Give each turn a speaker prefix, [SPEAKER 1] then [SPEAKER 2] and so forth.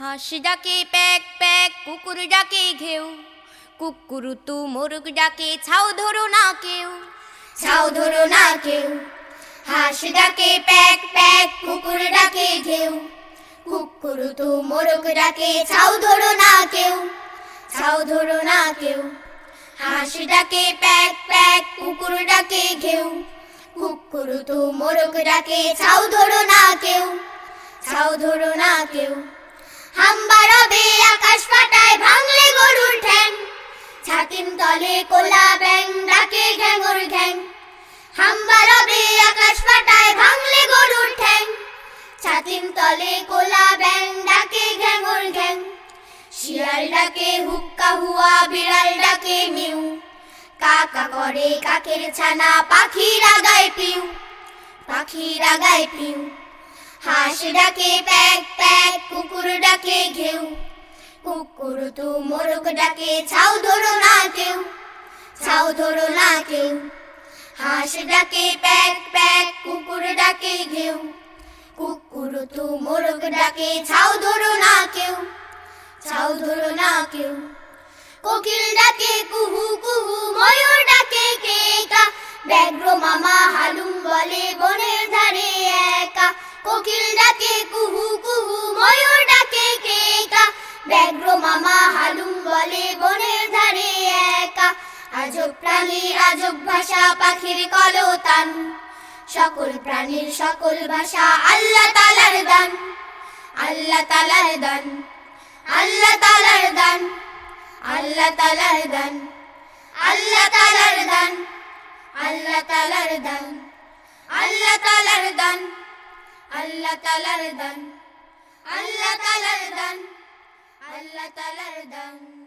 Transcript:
[SPEAKER 1] হাঁস ডাকে pack pack, কুকুর ডাকে ঘেউ, কুকুর তু মোরগ ডাকে ছাউ ধরো না কেউ
[SPEAKER 2] ছাও ধরো না কেউ। হাঁস ডাকে প্যাক প্যাক, কুকুর ডাকে ঘেউ, কুকুর তো মোরগ ডাকে ছাও ধরো না কেউ ছাও ধরো না কেউ। হাঁস ডাকে প্যাক প্যাক, কুকুর ডাকে ঘেউ, কুকুর তো মোরগ ডাকে ছাও ধরো না কেউ ছাও ধরো না কেউ। ফাটায় ভাঙলে গরুর ঠ্যাং। ছাতিম তলে কোলা ব্যাং ডাকে ঘ্যাঙর ঘ্যাং। হাম্বা রবে আকাশ ফাটায় ভাঙলে গরুর ঠ্যাং। ছাতিম তলে কোলা ব্যাং ডাকে ঘ্যাঙর ঘ্যাং। শিয়াল ডাকে, হুক্কা হুয়া, বিড়াল ডাকে মিউ। কাকা করে কাকের ছানা, পাখি রাগায় পিউ। পাখি রাগায় পিউ। হাঁস ডাকে প্যাক প্যাক, কুকুর ডাকে ঘেউ। কুকুর তো মোরগ ডাকে ছাউ ধরো না কেউ ছাউ ধরো না কেউ। হাঁস ডাকে, প্যাক প্যাক, কুকুর ডাকে ঘেউ। কুকুর তো মোরগ ডাকে ছাউ ধরো না কেউ ছাউ ধরো না কেউ। ব্যাঘ্র মামা হালুম বলে বনের ধারে একা। আজব প্রাণী, আজব ভাষা, পাখির কলতান। সকল প্রাণীর সকল ভাষা আল্লাহ তালার দান। আল্লাহ তালার দান। আল্লাহ তালার দান। আল্লাহ তালার দান। আল্লাহ তালার দান। আল্লাহ তালার দান। আল্লাহ তালার দান। আল্লাহ তালার দান। আল্লাহ তালার দান